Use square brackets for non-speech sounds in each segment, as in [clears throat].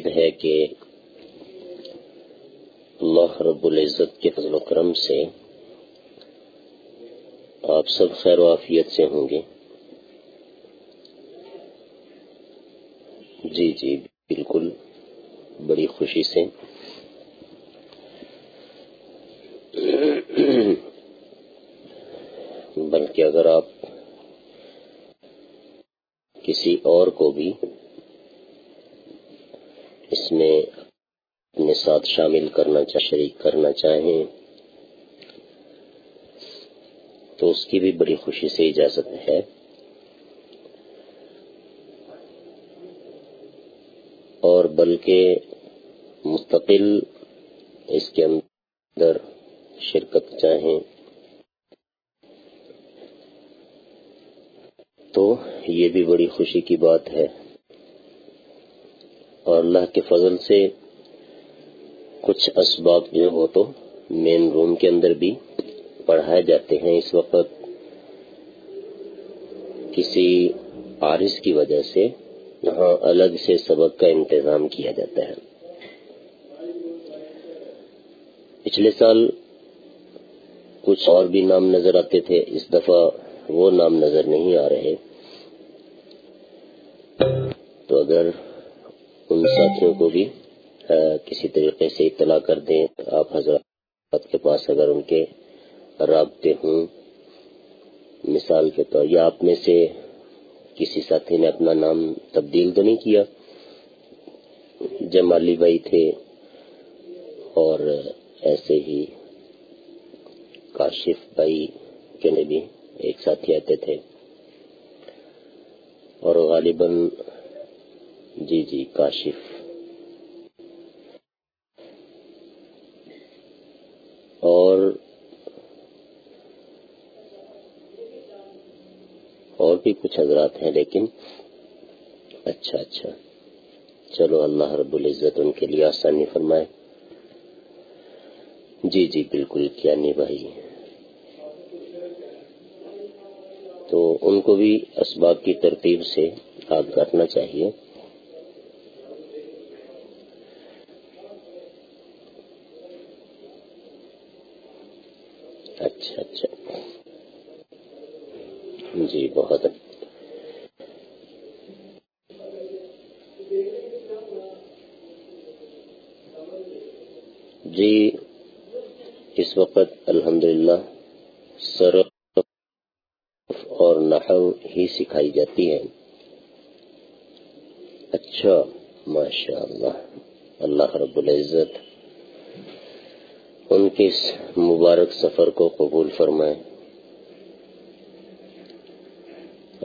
امید ہے کہ اللہ رب العزت کے فضل و کرم سے آپ سب خیر و عافیت سے ہوں گے۔ جی جی بالکل، بڑی خوشی سے بلکہ اگر آپ کسی اور کو بھی اس میں اپنے ساتھ شامل کرنا چاہ شریک کرنا چاہیں تو اس کی بھی بڑی خوشی سے اجازت ہے۔ اور بلکہ مستقل اس کے اندر شرکت چاہیں تو یہ بھی بڑی خوشی کی بات ہے۔ اور اللہ کے فضل سے کچھ اسباب جو ہو تو مین روم کے اندر بھی پڑھائے جاتے ہیں اس وقت کسی عارض کی وجہ سے یہاں الگ سے سبق کا انتظام کیا جاتا ہے۔ پچھلے سال کچھ اور بھی نام نظر آتے تھے، اس دفعہ وہ نام نظر نہیں آ رہے۔ تو اگر ان ساتھیوں کو بھی کسی طریقے سے اطلاع کر دیں۔ آپ حضرات کے پاس اگر ان کے رابطے ہوں، مثال کے طور، یا آپ میں سے کسی ساتھی نے اپنا نام تبدیل تو نہیں کیا؟ جمالی بھائی تھے اور ایسے ہی کاشف بھائی کے بھی ایک ساتھی آتے تھے۔ اور غالباً جی جی کاشف اور اور بھی کچھ حضرات ہیں لیکن اچھا اچھا۔ چلو، اللہ رب العزت ان کے لیے آسانی فرمائے۔ جی جی بالکل، کیا نہیں بھائی۔ تو ان کو بھی اسباب کی ترتیب سے یاد کرنا چاہیے اچھا اچھا جی بہت جی اس وقت الحمدللہ سر اور نحو ہی سکھائی جاتی ہے اچھا ماشاء اللہ اللہ رب العزت ان کے اس مبارک سفر کو قبول فرمائے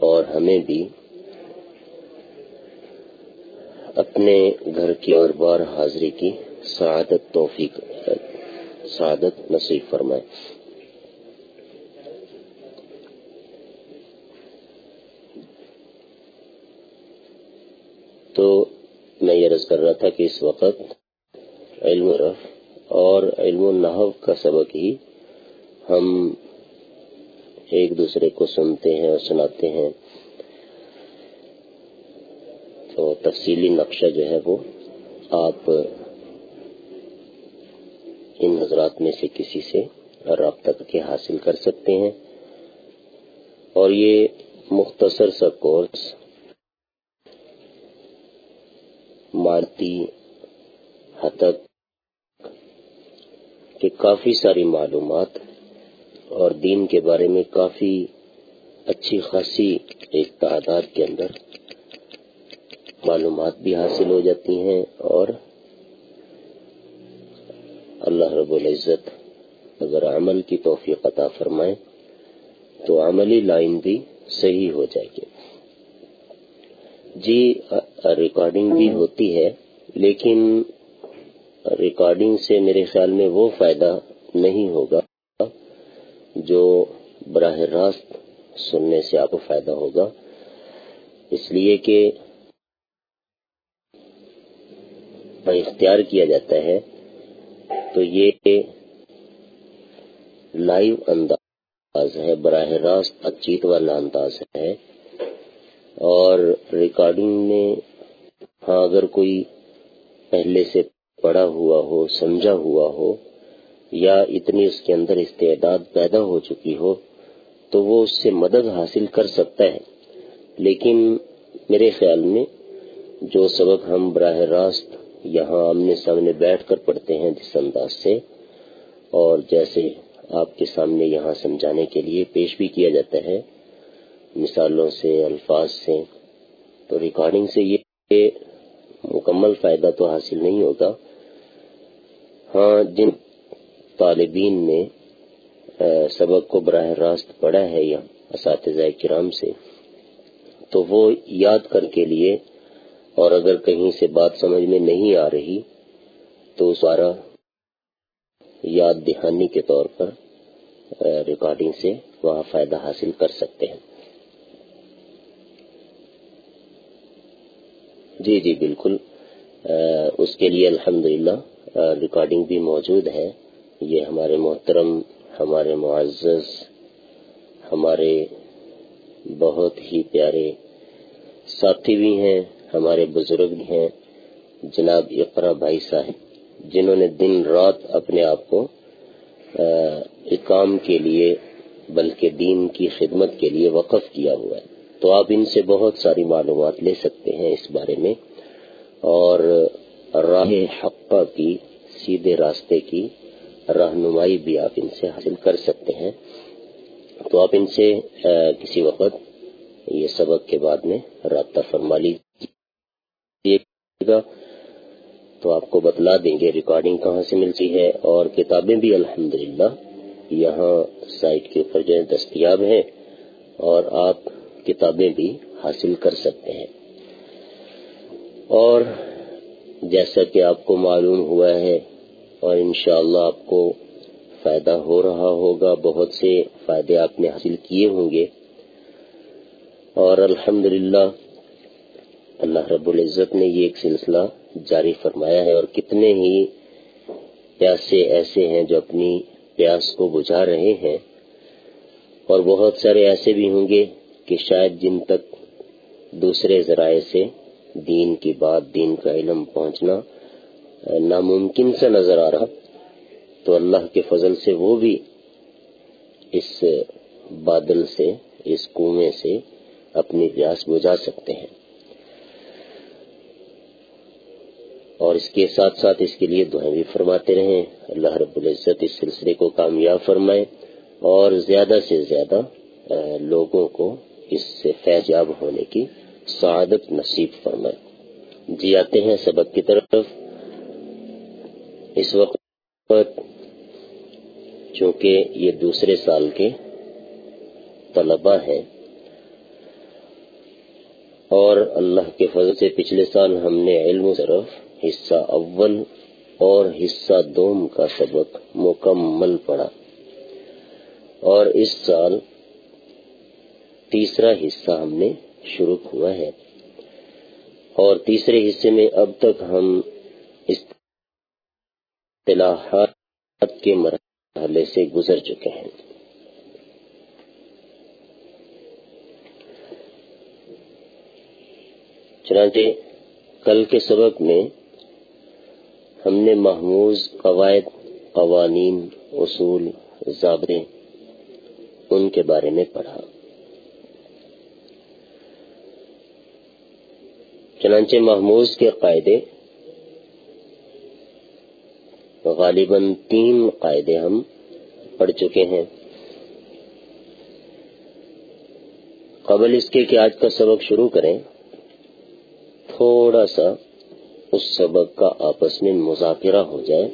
اور ہمیں بھی اپنے گھر کی اور بار حاضری کی سعادت توفیق، سعادت نصیب فرمائے تو میں یہ رض کر رہا تھا کہ اس وقت علم رف اور علم النحو کا سبق ہی ہم ایک دوسرے کو سنتے ہیں اور سناتے ہیں۔ تو تفصیلی نقشہ جو ہے وہ آپ ان حضرات میں سے کسی سے رابطہ کر کے حاصل کر سکتے ہیں۔ اور یہ مختصر سا کورس مارتی حتک کہ کافی ساری معلومات اور دین کے بارے میں کافی اچھی خاصی ایک تعداد کے اندر معلومات بھی حاصل ہو جاتی ہیں اور اللہ رب العزت اگر عمل کی توفیق عطا فرمائے تو عملی لائن بھی صحیح ہو جائے گی۔ جی ریکارڈنگ بھی ہوتی ہے، لیکن ریکارڈنگ سے میرے خیال میں وہ فائدہ نہیں ہوگا جو براہ راست سننے سے آپ کو فائدہ ہوگا۔ اس لیے کہ اختیار کیا جاتا ہے تو یہ لائیو انداز ہے، براہ راست اچیت والا انداز ہے۔ اور ریکارڈنگ میں ہاں اگر کوئی پہلے سے پڑا ہوا ہو، سمجھا ہوا ہو، یا اتنی اس کے اندر استعداد پیدا ہو چکی ہو، تو وہ اس سے مدد حاصل کر سکتا ہے۔ لیکن میرے خیال میں جو سبق ہم براہ راست یہاں آمنے سامنے بیٹھ کر پڑھتے ہیں جس انداز سے، اور جیسے آپ کے سامنے یہاں سمجھانے کے لیے پیش بھی کیا جاتا ہے، مثالوں سے، الفاظ سے، تو ریکارڈنگ سے یہ مکمل فائدہ تو حاصل نہیں ہوگا ہاں جن طالبین نے سبق کو براہ راست پڑھا ہے یا اساتذہ کرام سے، تو وہ یاد کر کے لیے، اور اگر کہیں سے بات سمجھ میں نہیں آ رہی، تو سارا یاد دہانی کے طور پر ریکارڈنگ سے وہاں فائدہ حاصل کر سکتے ہیں۔ جی جی بالکل۔ اس کے لیے الحمدللہ۔ ریکارڈنگ بھی موجود ہے۔ یہ ہمارے محترم، ہمارے معزز، ہمارے بہت ہی پیارے ساتھی بھی ہیں، ہمارے بزرگ بھی ہیں۔ جناب اقرا بھائی صاحب، جنہوں نے دن رات اپنے آپ کو کام کے لیے، بلکہ دین کی خدمت کے لیے وقف کیا ہوا ہے۔ تو آپ ان سے بہت ساری معلومات لے سکتے ہیں اس بارے میں۔ اور راہ حقہ کی سیدھے راستے کی رہنمائی بھی آپ ان سے حاصل کر سکتے ہیں۔ تو آپ ان سے کسی وقت یہ سبق کے بعد میں رابطہ فرما لیجیے گا۔ تو آپ کو بتلا دیں گے ریکارڈنگ کہاں سے ملتی ہے اور کتابیں بھی الحمدللہ یہاں سائٹ کے اوپر جو دستیاب ہیں اور آپ کتابیں بھی حاصل کر سکتے ہیں۔ اور جیسا کہ آپ کو معلوم ہوا ہے اور انشاءاللہ اللہ آپ کو فائدہ ہو رہا ہوگا، بہت سے فائدے آپ نے حاصل کیے ہوں گے۔ اور الحمد اللہ رب العزت نے یہ ایک سلسلہ جاری فرمایا ہے اور کتنے ہی پیاسے ایسے ہیں جو اپنی پیاس کو بجھا رہے ہیں۔ اور بہت سارے ایسے بھی ہوں گے کہ شاید جن تک دوسرے ذرائع سے دین کی بات دین کا علم پہنچنا ناممکن سے نظر آ رہا، تو اللہ کے فضل سے وہ بھی اس بادل سے، اس کنویں سے اپنی پیاس بجھا سکتے ہیں۔ اور اس کے ساتھ ساتھ اس کے لیے دعائیں بھی فرماتے رہیں۔ اللہ رب العزت اس سلسلے کو کامیاب فرمائے اور زیادہ سے زیادہ لوگوں کو اس سے فیضیاب ہونے کی سعادت نصیب فرمائے۔ جی آتے ہیں سبق کی طرف۔ اس وقت چونکہ یہ دوسرے سال کے طلبہ ہیں اور اللہ کے فضل سے پچھلے سال ہم نے علم طرف حصہ اول اور حصہ دوم کا سبق مکمل پڑھا۔ اور اس سال تیسرا حصہ ہم نے شروع ہوا ہے۔ اور تیسرے حصے میں اب تک ہم اصطلاحات کے مرحلے سے گزر چکے ہیں۔ چنانچہ کل کے سبق میں ہم نے محموز قواعد، قوانین، اصول، ضابطے ان کے بارے میں پڑھا۔ چنانچہ محموز کے قاعدے۔ غالباً تین قاعدے ہم پڑھ چکے ہیں۔ قبل اس کے کہ آج کا سبق شروع کریں، تھوڑا سا اس سبق کا آپس میں مذاکرہ ہو جائے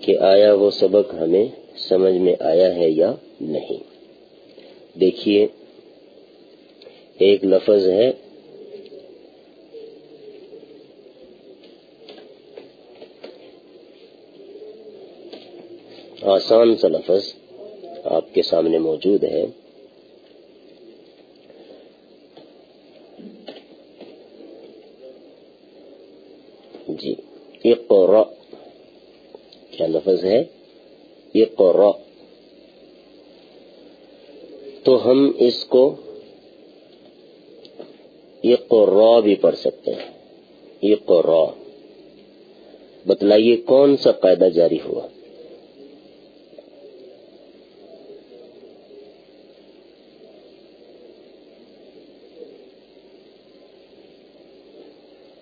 کہ آیا وہ سبق ہمیں سمجھ میں آیا ہے یا نہیں۔ دیکھیے، ایک لفظ ہے آسان سا لفظ آپ کے سامنے موجود ہے۔ جی اقرا کیا لفظ ہے؟ اقرا تو ہم اس کو اقرا بھی پڑھ سکتے ہیں۔ اقرا بتلائیے کون سا قاعدہ جاری ہوا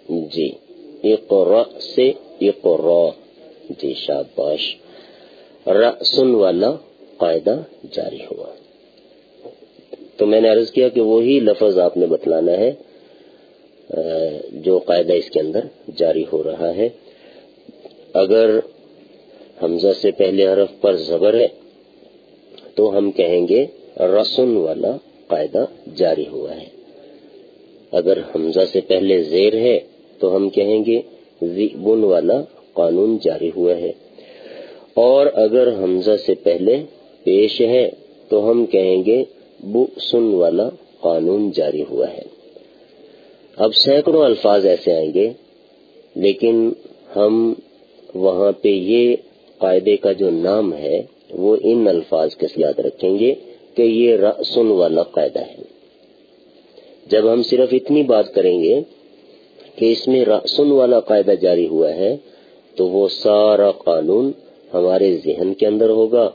جی اقرا سے اقرا جی شاباش رسن والا قاعدہ جاری ہوا. تو میں نے عرض کیا کہ وہی لفظ آپ نے بتلانا ہے، جو قاعدہ اس کے اندر جاری ہو رہا ہے۔ اگر حمزہ سے پہلے حرف پر زبر ہے، تو ہم کہیں گے رسن والا قاعدہ جاری ہوا ہے۔ اگر حمزہ سے پہلے زیر ہے، تو ہم کہیں گے بن والا قانون جاری ہوا ہے اور اگر حمزہ سے پہلے پیش ہے تو ہم کہیں گے بو والا قانون جاری ہوا ہے۔ اب سینکڑوں الفاظ ایسے آئیں گے، لیکن ہم وہاں پہ یہ قاعدے کا جو نام ہے، وہ ان الفاظ کے یاد رکھیں گے کہ یہ رسن والا قاعدہ ہے۔ جب ہم صرف اتنی بات کریں گے کہ اس میں رسن والا قاعدہ جاری ہوا ہے، تو وہ سارا قانون ہمارے ذہن کے اندر ہوگا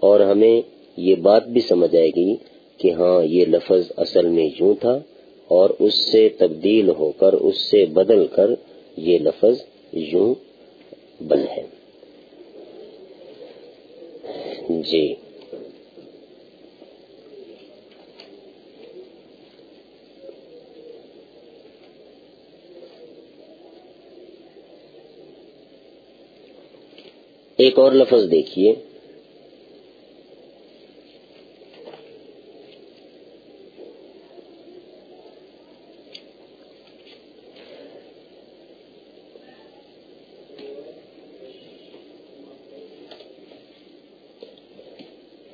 اور ہمیں یہ بات بھی سمجھ آئے گی کہ ہاں یہ لفظ اصل میں یوں تھا اور اس سے تبدیل ہو کر، اس سے بدل کر یہ لفظ یوں بن ہے۔ جی۔ ایک اور لفظ دیکھیے۔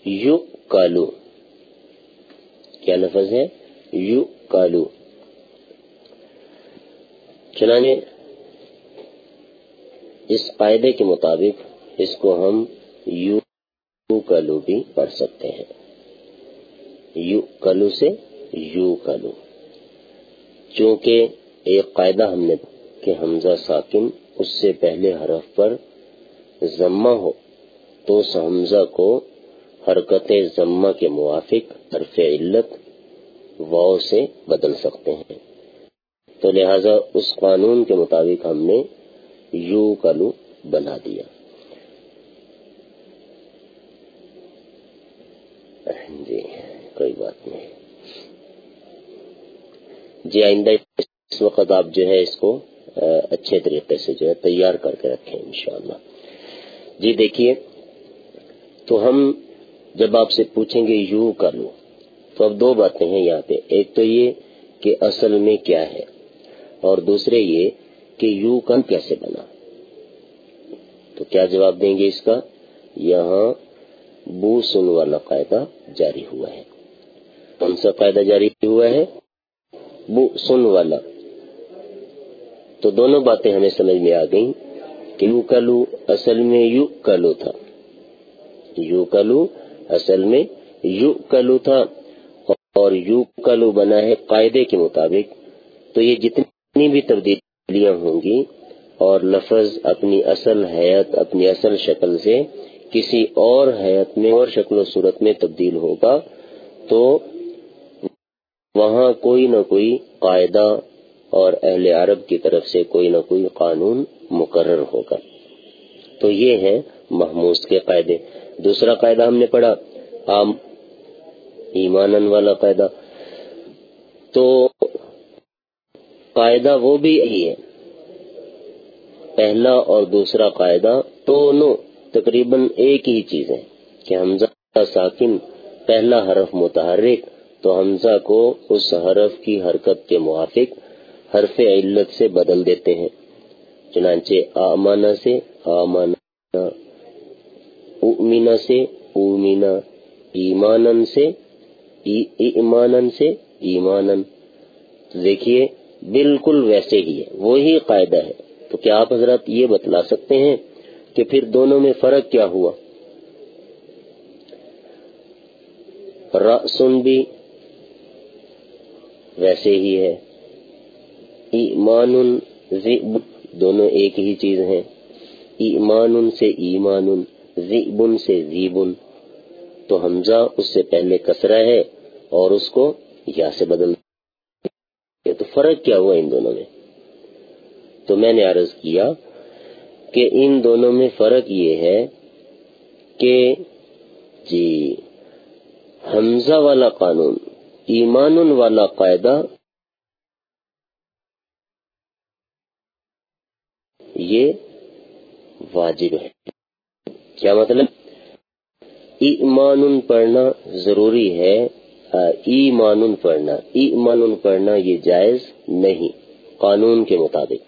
یو کالو کیا لفظ ہے یو کالو چنانچہ اس قاعدے کے مطابق اس کو ہم یو کلو بھی پڑھ سکتے ہیں۔ یو کلو سے یو کلو۔ چونکہ ایک قاعدہ ہم نے کہ حمزہ ساکن اس سے پہلے حرف پر ضمہ ہو، تو اس حمزہ کو حرکت ضمہ کے موافق حرف علت واؤ سے بدل سکتے ہیں۔ تو لہذا اس قانون کے مطابق ہم نے یو کلو بنا دیا۔ جی کوئی بات نہیں۔ جی آئندہ اس وقت آپ جو ہے اس کو اچھے طریقے سے جو ہے تیار کر کے رکھیں انشاءاللہ۔ جی دیکھیے، تو ہم جب آپ سے پوچھیں گے یو کر لو، تو اب دو باتیں ہیں یہاں پہ۔ ایک تو یہ کہ اصل میں کیا ہے، اور دوسرے یہ کہ یو کن کیسے بنا۔ تو کیا جواب دیں گے اس کا؟ یہاں بو سن والا قاعدہ جاری ہوا ہے۔ کون سا قاعدہ جاری ہوا ہے؟ بو سن والا۔ تو دونوں باتیں ہمیں سمجھ میں آ گئیں کہ یو کلو اصل میں یو کلو تھا۔ یو کلو اصل میں یو کلو تھا اور یو کلو بنا ہے قاعدے کے مطابق۔ تو یہ جتنی بھی تبدیلیاں ہوں گی اور لفظ اپنی اصل حیت اپنی اصل شکل سے کسی اور حیت میں اور شکل و صورت میں تبدیل ہوگا تو وہاں کوئی نہ کوئی قاعدہ اور اہل عرب کی طرف سے کوئی نہ کوئی قانون مقرر ہوگا۔ تو یہ ہے محمود کے قاعدے۔ دوسرا قاعدہ ہم نے پڑھا، عام ایمان والا قاعدہ۔ تو قاعدہ وہ بھی یہی ہے۔ پہلا اور دوسرا قاعدہ دونوں تقریباً ایک ہی چیز ہے کہ حمزہ ساکن پہلا حرف متحرک، تو حمزہ کو اس حرف کی حرکت کے موافق حرف علت سے بدل دیتے ہیں۔ چنانچہ آمانہ سے آمانہ امینا سے اومینا ایمانن سے ایمانن سے ایمانن دیکھیے، بالکل ویسے ہی ہے، وہی قاعدہ ہے۔ تو کیا آپ حضرات یہ بتلا سکتے ہیں کہ پھر دونوں میں فرق کیا ہوا؟ رسن بھی ویسے ہی ہے۔ ایمان دونوں ایک ہی چیز ہیں۔ ایمان سے ایمان زیبن سے زیبن تو حمزہ اس سے پہلے کسرا ہے اور اس کو یا سے بدل تو فرق کیا ہوا ان دونوں میں؟ تو میں نے عرض کیا کہ ان دونوں میں فرق یہ ہے کہ جی حمزہ والا قانون ایمان والا قاعدہ، یہ واجب ہے۔ کیا مطلب؟ ایمان پڑھنا ضروری ہے۔ ایمان پڑھنا ایمان پڑھنا یہ جائز نہیں۔ قانون کے مطابق۔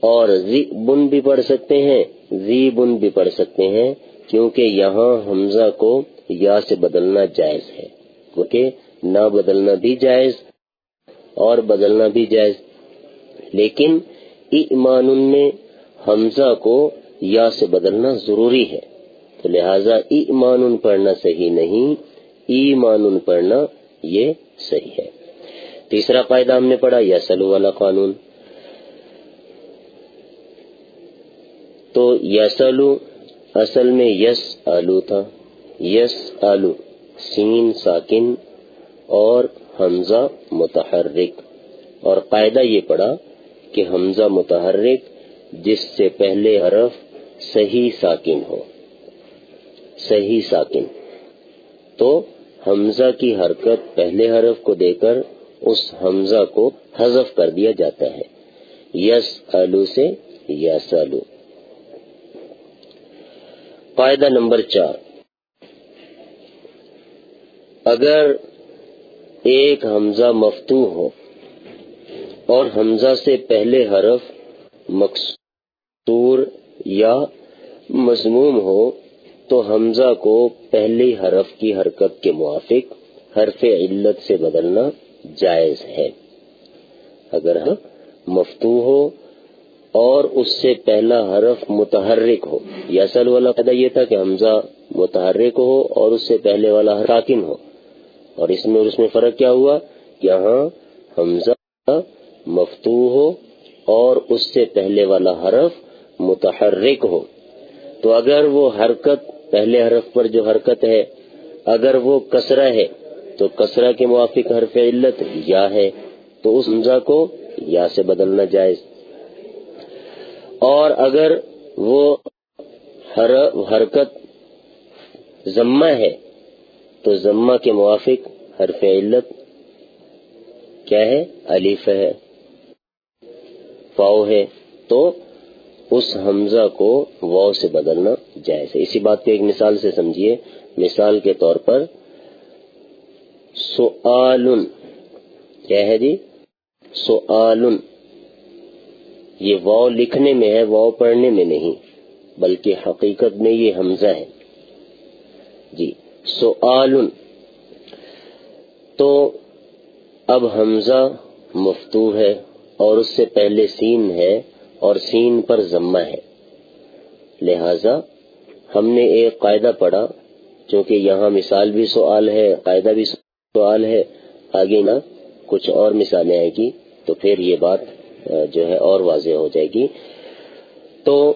اور زی بن بھی پڑھ سکتے ہیں زی بن بھی پڑھ سکتے ہیں، کیونکہ یہاں حمزہ کو یا سے بدلنا جائز ہے، کیونکہ نہ بدلنا بھی جائز اور بدلنا بھی جائز۔ لیکن ایمان میں حمزہ کو یا سے بدلنا ضروری ہے، تو لہذا ایمان پڑھنا صحیح نہیں ایمان پڑھنا یہ صحیح ہے۔ تیسرا قاعدہ ہم نے پڑھا یسلو والا قانون۔ تو یسلو اصل میں یس آلو تھا۔ یس آلو سین، ساکن اور حمزہ متحرک۔ اور قاعدہ یہ پڑا کہ حمزہ متحرک، جس سے پہلے حرف صحیح ساکن ہو۔ صحیح ساکن۔ تو حمزہ کی حرکت پہلے حرف کو دے کر اس حمزہ کو حذف کر دیا جاتا ہے۔ یس آلو سے یس آلو قاعدہ نمبر چار۔ اگر ایک حمزہ مفتو ہو اور حمزہ سے پہلے حرف مقصور یا مضموم ہو، تو حمزہ کو پہلی حرف کی حرکت کے موافق حرف علت سے بدلنا جائز ہے۔ اگر ہم مفتو ہو اور اس سے پہلا حرف متحرک ہو۔ یا اصل والا قدہ یہ تھا کہ حمزہ متحرک ہو اور اس سے پہلے والا حراکن ہو۔ اور اس میں اور اس میں فرق کیا ہوا؟ یہاں حمزہ مفتو ہو اور اس سے پہلے والا حرف متحرک ہو۔ تو اگر وہ حرکت پہلے حرف پر جو حرکت ہے، اگر وہ کسرہ ہے، تو کسرہ کے موافق حرف علت یا ہے، تو اس حمزہ کو یا سے بدلنا جائز۔ اور اگر وہ حرکت ضمہ ہے، تو ضمہ کے موافق حرف علت کیا ہے؟ علیف ہے فاؤ ہے، تو اس حمزہ کو واؤ سے بدلنا جائز ہے۔ اسی بات کو ایک مثال سے سمجھیے۔ مثال کے طور پر سؤالن، کیا ہے جی؟ سؤالن۔ یہ واؤ لکھنے میں ہے، واؤ پڑھنے میں نہیں، بلکہ حقیقت میں یہ حمزہ ہے۔ جی سؤالن۔ تو اب حمزہ مفتو ہے اور اس سے پہلے سین ہے اور سین پر ضمہ ہے۔ لہذا ہم نے ایک قاعدہ پڑھا، چونکہ یہاں مثال بھی سوال ہے، قاعدہ بھی سوال ہے، آگے نہ کچھ اور مثالیں آئے گی، تو پھر یہ بات جو ہے اور واضح ہو جائے گی۔ تو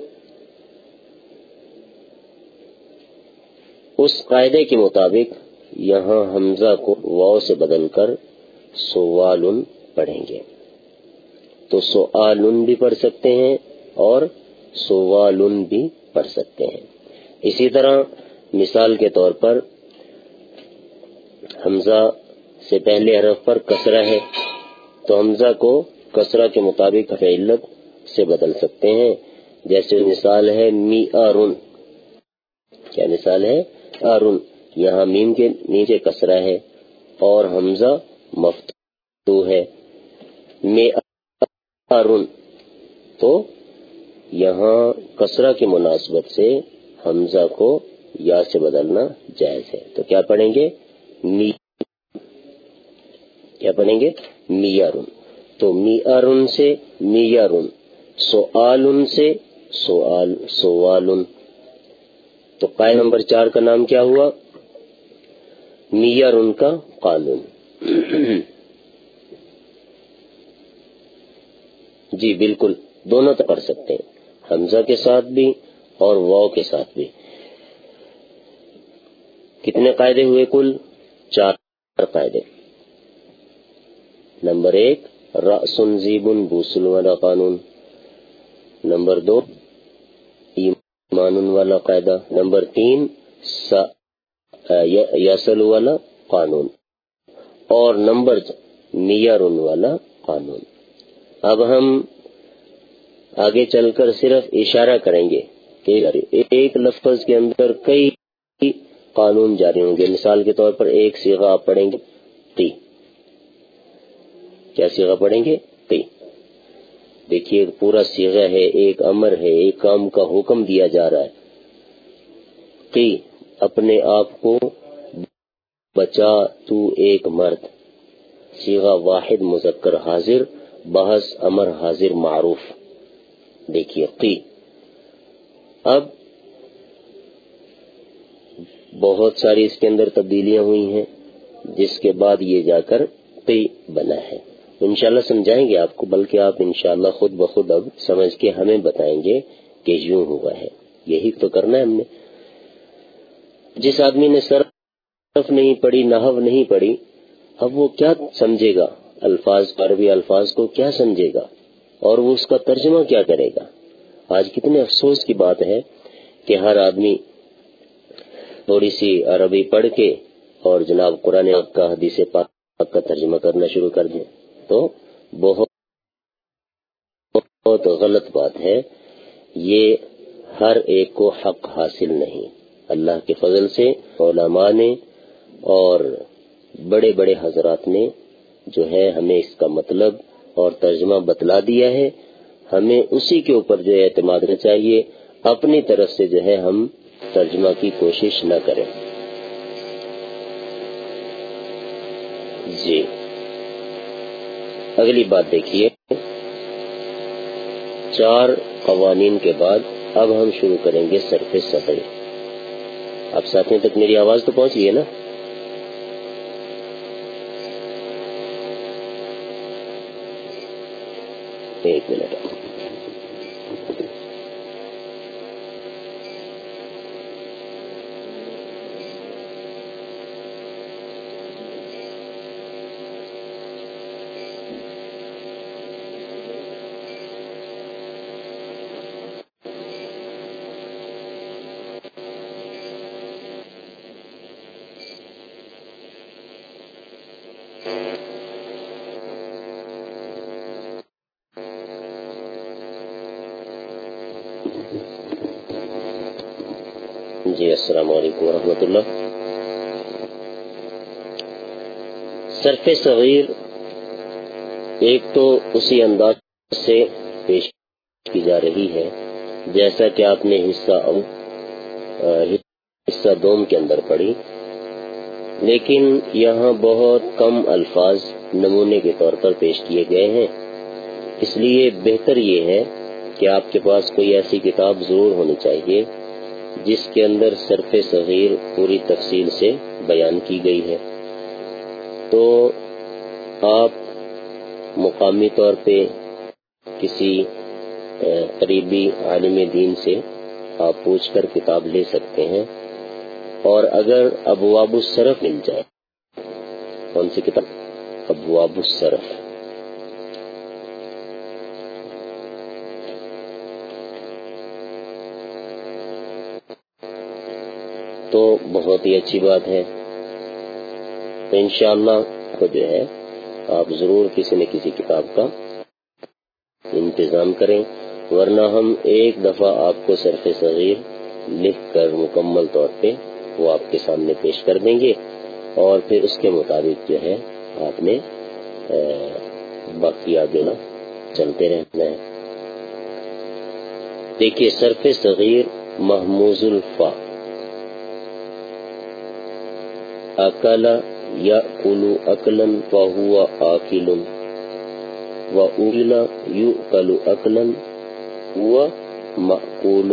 اس قاعدے کے مطابق یہاں حمزہ کو واؤ سے بدل کر سوالن پڑھیں گے۔ تو سوالن بھی پڑھ سکتے ہیں اور سوالن بھی پڑھ سکتے ہیں۔ اسی طرح مثال کے طور پر حمزہ سے پہلے حرف پر کسرہ ہے۔ تو حمزہ کو کسرہ کے مطابق علت سے بدل سکتے ہیں۔ جیسے مثال ہے می آرن کیا مثال ہے؟ آرن یہاں میم کے نیچے کسرہ ہے اور حمزہ مفتو ہے۔ ارن تو یہاں کسرہ کی مناسبت سے حمزہ کو یا سے بدلنا جائز ہے۔ تو کیا پڑھیں گے؟ می کیا پڑھیں گے؟ میارن تو می ارن سے میارن سوال سے سوال سوالن تو قائد نمبر چار کا نام کیا ہوا؟ میئر ان کا قانون۔ [clears throat] جی بالکل، دونوں تو پڑھ سکتے ہیں۔ حمزہ کے ساتھ بھی اور واؤ کے ساتھ بھی۔ کتنے قاعدے ہوئے کل؟ چار قاعدے۔ نمبر ایک رسن زیبن بوسل والا قانون. نمبر دو، ایمان والا قاعدہ. نمبر تین یسل والا قانون. اور نمبر میئر والا قانون. اب ہم آگے چل کر صرف اشارہ کریں گے کہ ایک لفظ کے اندر کئی قانون جاری ہوں گے. مثال کے طور پر ایک سیگا آپ پڑھیں گے، تی. کیا سیگا پڑھیں گے؟ تی دیکھیے پورا سیگا ہے، ایک امر ہے، ایک کام کا حکم دیا جا رہا ہے۔ تی اپنے آپ کو بچا تو ایک مرد۔ سیغا واحد، مذکر، حاضر، بحث، امر، حاضر، معروف۔ دیکھیے قی اب بہت ساری اس کے اندر تبدیلیاں ہوئی ہیں، جس کے بعد یہ جا کر قی بنا ہے۔ انشاءاللہ سمجھائیں گے آپ کو، بلکہ آپ انشاءاللہ خود بخود اب سمجھ کے ہمیں بتائیں گے کہ یوں ہوا ہے۔ یہی تو کرنا ہے ہم نے۔ جس آدمی نے صرف نہیں پڑھی، نحو نہیں پڑھی، اب وہ کیا سمجھے گا؟ الفاظ، عربی الفاظ کو کیا سمجھے گا؟ اور وہ اس کا ترجمہ کیا کرے گا؟ آج کتنے افسوس کی بات ہے کہ ہر آدمی تھوڑی سی عربی پڑھ کے اور جناب قرآن کا حدیث پاک کا ترجمہ کرنا شروع کر دیں تو بہت بہت غلط بات ہے۔ یہ ہر ایک کو حق حاصل نہیں۔ اللہ کے فضل سے علماء نے اور بڑے بڑے حضرات نے جو ہے ہمیں اس کا مطلب اور ترجمہ بتلا دیا ہے۔ ہمیں اسی کے اوپر جو ہے اعتماد کرنا چاہیے۔ اپنی طرف سے جو ہے ہم ترجمہ کی کوشش نہ کریں۔ جی۔ اگلی بات دیکھیے۔ چار قوانین کے بعد اب ہم شروع کریں گے سرف سطح اب ساتھیوں تک میری آواز تو پہنچ گئی ہے نا؟ ایک منٹ۔ جی السلام علیکم ورحمۃ اللہ۔ صرف صغیر ایک تو اسی انداز سے پیش کی جا رہی ہے، جیسا کہ آپ نے حصہ حصہ دوم کے اندر پڑھی۔ لیکن یہاں بہت کم الفاظ نمونے کے طور پر پیش کیے گئے ہیں۔ اس لیے بہتر یہ ہے کہ آپ کے پاس کوئی ایسی کتاب ضرور ہونی چاہیے۔ جس کے اندر صرف صغیر پوری تفصیل سے بیان کی گئی ہے۔ تو آپ مقامی طور پہ کسی قریبی عالم دین سے آپ پوچھ کر کتاب لے سکتے ہیں۔ اور اگر ابواب الصرف مل جائے، کون سی کتاب؟ ابواب الصرف۔ تو بہت ہی اچھی بات ہے۔ تو انشاءاللہ کو جو ہے، آپ ضرور کسی نہ کسی کتاب کا انتظام کریں، ورنہ ہم ایک دفعہ آپ کو صرف صغیر لکھ کر مکمل طور پہ وہ آپ کے سامنے پیش کر دیں گے۔ اور پھر اس کے مطابق جو ہے، آپ نے باقی آگے نا چلتے رہنا ہے۔ دیکھیے، صرف صغیر محموز الفا۔ اکلا یا کلو اکلن فہو آکل و اولا یو کلو اکلن و مقول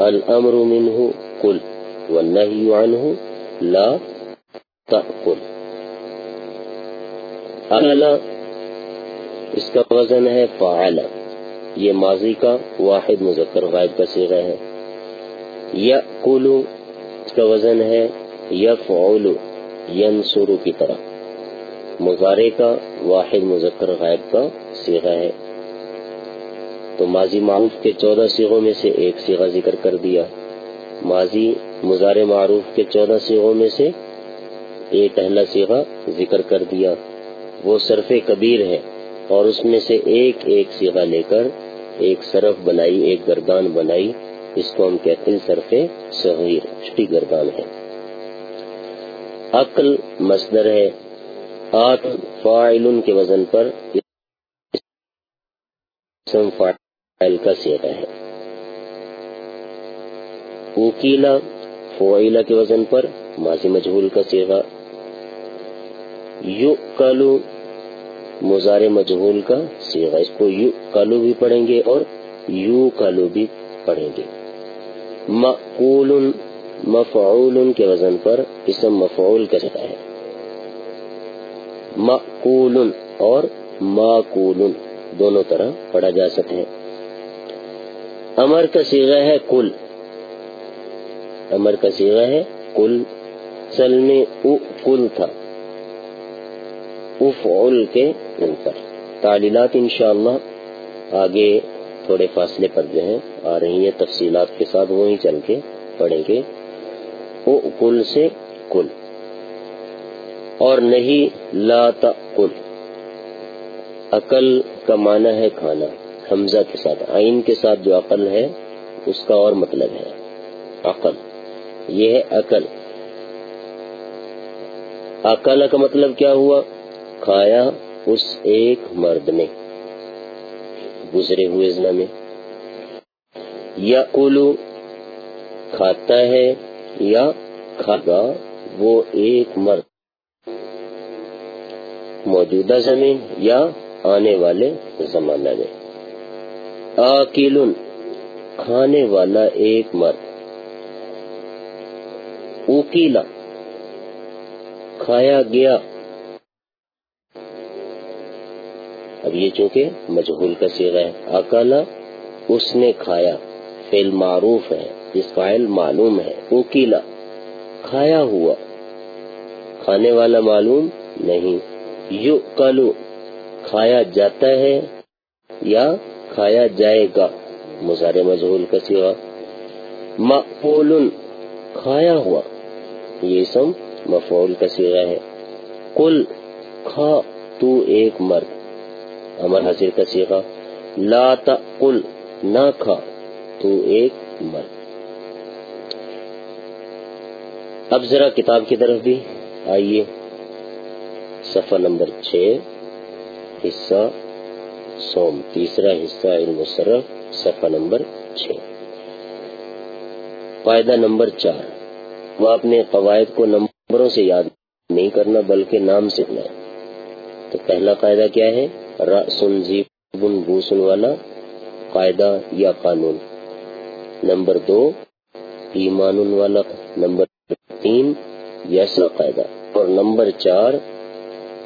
الامر منه قل والنهي عنه لا تأكل اکلا اس کا وزن ہے فعلا یہ ماضی کا واحد مذکر غائب کا سیغہ ہے یا کلو اس کا وزن ہے یف اولو ینسرو کی طرح۔ مظاہرے کا واحد مذکر غائب کا سیغہ ہے۔ تو ماضی معروف کے چودہ سیغوں میں سے ایک سیغہ ذکر کر دیا۔ ماضی مزار معروف کے چودہ سیغوں میں سے ایک اہلا سیغہ ذکر کر دیا۔ وہ صرف کبیر ہے اور اس میں سے ایک ایک سیغہ لے کر ایک صرف بنائی، ایک گردان بنائی۔ اس کو ہم کہتے ہیں صرف صغیر چھٹی گردان ہے۔ عقل مصدر ہے۔ آت فاعل کے وزن پر اسم فاعل کا سیغہ ہے۔ اوکیلا فوائلہ کے وزن پر ماضی مجہول کا سیغہ یو کالو مزار مجہول کا سیغہ اس کو یو کالو بھی پڑھیں گے اور یو کالو بھی پڑھیں گے۔ مقول مفعول کے وزن پر اسم مفعول کا سیغہ ہے۔ مقول اور معقول دونوں طرح پڑھا جا سکتے ہیں امر کا سیغہ ہے کل۔ امر کا سیغہ ہے کل۔ سل میں کل تھا۔ افعل کے اوپر تعلیلات انشاءاللہ آگے تھوڑے فاصلے پر جو ہیں، آ رہی ہیں تفصیلات کے ساتھ، وہیں چل کے پڑھیں گے۔ کل سے کل اور نہیں لا تقل۔ عقل کا معنی ہے کھانا، حمزہ کے ساتھ۔ آئین کے ساتھ جو عقل ہے، اس کا اور مطلب ہے۔ عقل یہ ہے عقل عقل کا مطلب کیا ہوا؟ کھایا اس ایک مرد نے۔ گزرے ہوئے ضلع میں۔ یا کلو کھاتا ہے یا کھاگا وہ ایک مرد۔ موجودہ زمین یا آنے والے زمانہ میں۔ آکیل کھانے والا ایک مرد۔ اوکیلا، کھایا گیا۔ اب یہ چونکہ مجہول کا سیغہ ہے اکالا اس نے کھایا۔ فیل معروف ہے۔ جس فائل معلوم ہے اوکیلا کھایا ہوا۔ کھانے والا معلوم نہیں۔ یو کلو کھایا جاتا ہے یا کھایا جائے گا؟ مزار مجہول کا سیوا مقول کھایا ہوا۔ یہ اسم مفعول کا سیغہ ہے۔ کل کھا تو ایک مرد۔ امر حاضر کا سیغہ۔ لا تقل نہ کھا تو ایک مرد۔ اب ذرا کتاب کی طرف بھی۔ آئیے۔ صفحہ نمبر چھ، حصہ سوم، تیسرا حصہ علم صرف صفحہ نمبر چھ۔ قاعدہ نمبر چار، وہ اپنے قواعد کو نمبروں سے یاد نہیں کرنا بلکہ نام سے ہے تو پہلا قاعدہ کیا ہے؟ رسن زیبن، بوسن والا قاعدہ یا قانون۔ نمبر دو ایمان والا۔ نمبر تین یسا قاعدہ اور نمبر چار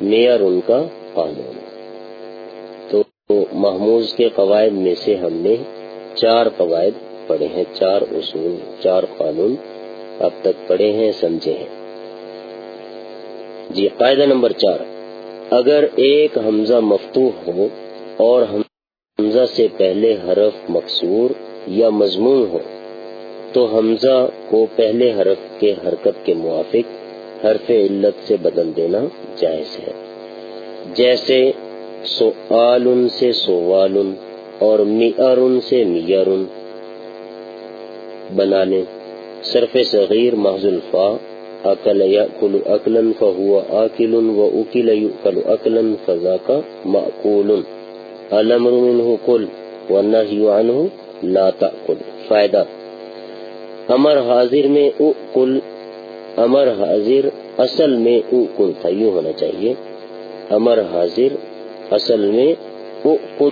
میئر ان کا قانون تو محموز کے قواعد میں سے ہم نے چار قواعد پڑھے ہیں، چار اصول، چار قانون اب تک پڑھے ہیں، سمجھے ہیں۔ جی قاعدہ نمبر چار۔ اگر ایک حمزہ مفتوح ہو اور حمزہ سے پہلے حرف مقصور یا مضمون ہو تو حمزہ کو پہلے حرف کے حرکت کے موافق حرف علت سے بدل دینا جائز ہے۔ جیسے سوال سے سوال اور میئر سے میئر بنا لیں صرف صغیر محض الفا، اکل یاکل اکلن فهو آکل و اکل یؤکل اکلن فذاک مأکول۔ الامر منه کل والنهی عنه لا تأکل۔ فائدہ امر حاضر میں اکل امر حاضر اصل میں اکل تھا، یوں ہونا چاہیے۔ امر حاضر اصل میں اکل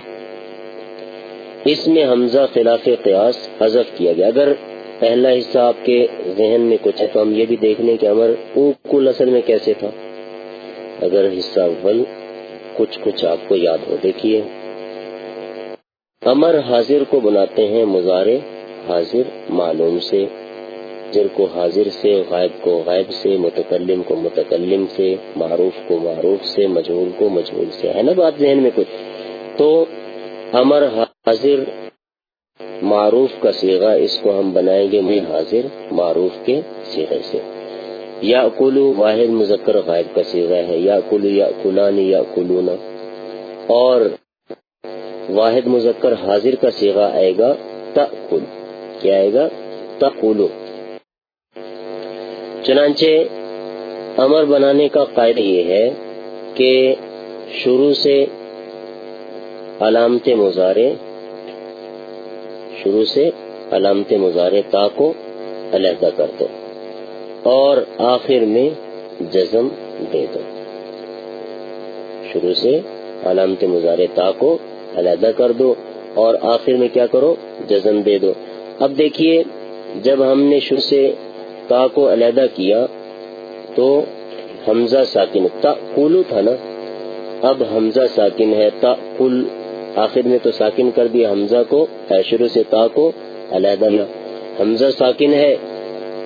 اس میں حمزہ خلاف قیاس حذف کیا گیا۔ اگر پہلا حصہ آپ کے ذہن میں کچھ ہے تو ہم یہ بھی دیکھ لیں کہ امر کل اصل میں کیسے تھا۔ اگر حصہ اول کچھ کچھ آپ کو یاد ہو، دیکھیے۔ امر حاضر کو بناتے ہیں مظاہرے حاضر معلوم سے جر کو حاضر سے غائب کو غائب سے، متکلم کو متکلم سے، معروف کو معروف سے مجہول کو مجہول سے، ہے نا بات ذہن میں کچھ؟ تو امر حاضر معروف کا سیگا اس کو ہم بنائیں گے، میں حاضر معروف کے سیغے سے۔ یا کلو واحد مذکر غائب کا سیگا ہے یا کلو یا کلانی یا کلونا اور واحد مذکر حاضر کا سیگا آئے گا تقل کیا آئے گا تقلو چنانچہ امر بنانے کا قاعدہ یہ ہے کہ شروع سے علامت مظاہرے شروع سے علامت مظاہرے تا کو علیحدہ کر دو اور آخر میں جزم دے دو۔ شروع سے علامت مظاہرے تا کو علیحدہ کر دو اور آخر میں کیا کرو؟ جزم دے دو۔ اب دیکھیے، جب ہم نے شروع سے تا کو علیحدہ کیا، تو حمزہ ساکن، تا کولو تھا نا؟ اب حمزہ ساکن ہے، تا کل آخر میں تو ساکن کر دیا حمزہ کو شروع سے تا کو علیحدہ نہ حمزہ ساکن ہے،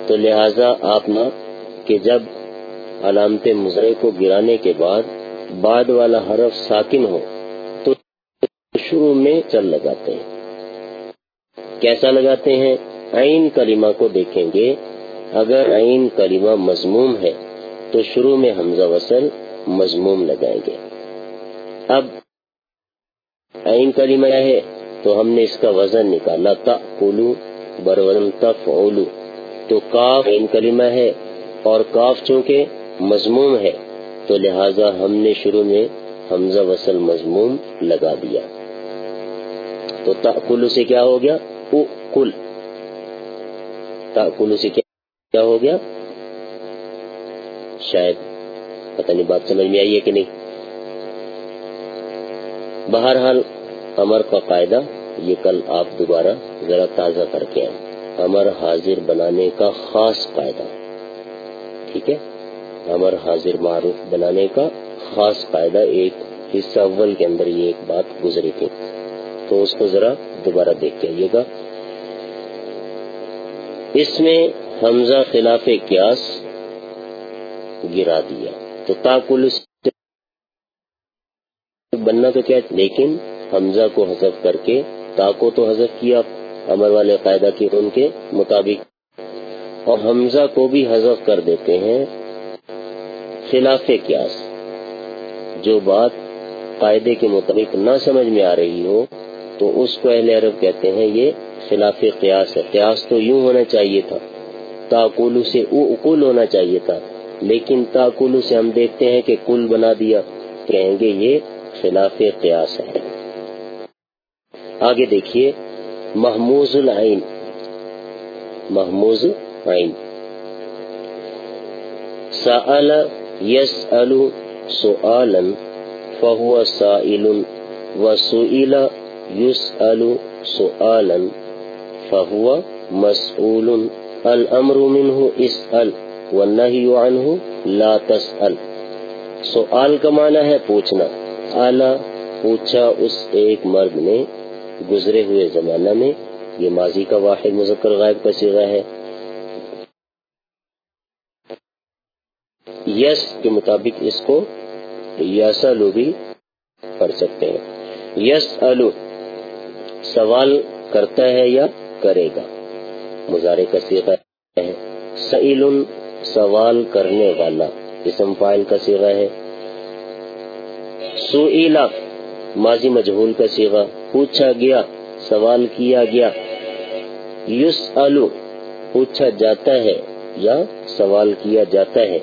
تو لہذا آپ نہ کہ جب علامت مظرے کو گرانے کے بعد بعد والا حرف ساکن ہو، تو شروع میں چل لگاتے ہیں۔ کیسا لگاتے ہیں؟ عین کلمہ کو دیکھیں گے۔ اگر عین کلمہ مضموم ہے، تو شروع میں حمزہ وصل مضموم لگائیں گے۔ اب عین کلمہ ہے، تو ہم نے اس کا وزن نکالا۔ تا کولو برون تفعولو تو کاف عین کلمہ ہے اور کاف چونکہ مضموم ہے، تو لہذا ہم نے شروع میں حمزہ وصل مضموم لگا دیا۔ تو تا سے کیا ہو گیا؟ کل۔ تا کلو سے کیا ہو گیا؟ شاید پتہ نہیں، بات سمجھ میں آئی ہے کہ نہیں۔ بہرحال، امر کا قاعدہ یہ کل آپ دوبارہ ذرا تازہ کر کے آئے امر حاضر بنانے کا خاص قاعدہ۔ ٹھیک ہے؟ امر حاضر معروف بنانے کا خاص قاعدہ ایک حصہ اول کے اندر یہ ایک بات گزری تھی۔ تو اس کو ذرا دوبارہ دیکھ کے آئیے گا۔ اس میں حمزہ خلاف قیاس گرا دیا۔ تو تاکل بننا تو کیا لیکن حمزہ کو حذف کر کے تا کو تو حذف کیا امر والے قاعدہ کی ان کے مطابق۔ اور حمزہ کو بھی حذف کر دیتے ہیں خلاف قیاس۔ جو بات قاعدے کے مطابق نہ سمجھ میں آ رہی ہو تو اس کو اہل عرب کہتے ہیں یہ خلاف قیاس ہے۔ قیاس تو یوں ہونا چاہیے تھا۔ تاکولو سے او ہونا چاہیے تھا۔ لیکن تاکولو سے ہم دیکھتے ہیں کہ کل بنا دیا۔ کہیں گے یہ خلاف قیاس ہے۔ آگے دیکھیے۔ محموز العین۔ محموز عین سأل يسأل سؤالا فهو سائل وسئل يسأل سؤالا، فهو مسئول الامر منه اسأل، والنهي عنه لا تسأل. سؤال کا معنی ہے پوچھنا. اعلی پوچھا اس ایک مرد نے گزرے ہوئے زمانہ میں، یہ ماضی کا واحد مذکر غائب کا سیغہ ہے۔ یس کے مطابق اس کو یسا لو بھی پڑھ سکتے ہیں۔ یس الو سوال کرتا ہے یا کرے گا؟ مظاہرے کا سیغہ ہے سعیل سوال کرنے والا۔ اسم فائل کا سیغہ ہے۔ سوئیلا ماضی مجہول کا سیغہ پوچھا گیا، سوال کیا گیا۔ یس پوچھا جاتا ہے یا سوال کیا جاتا ہے۔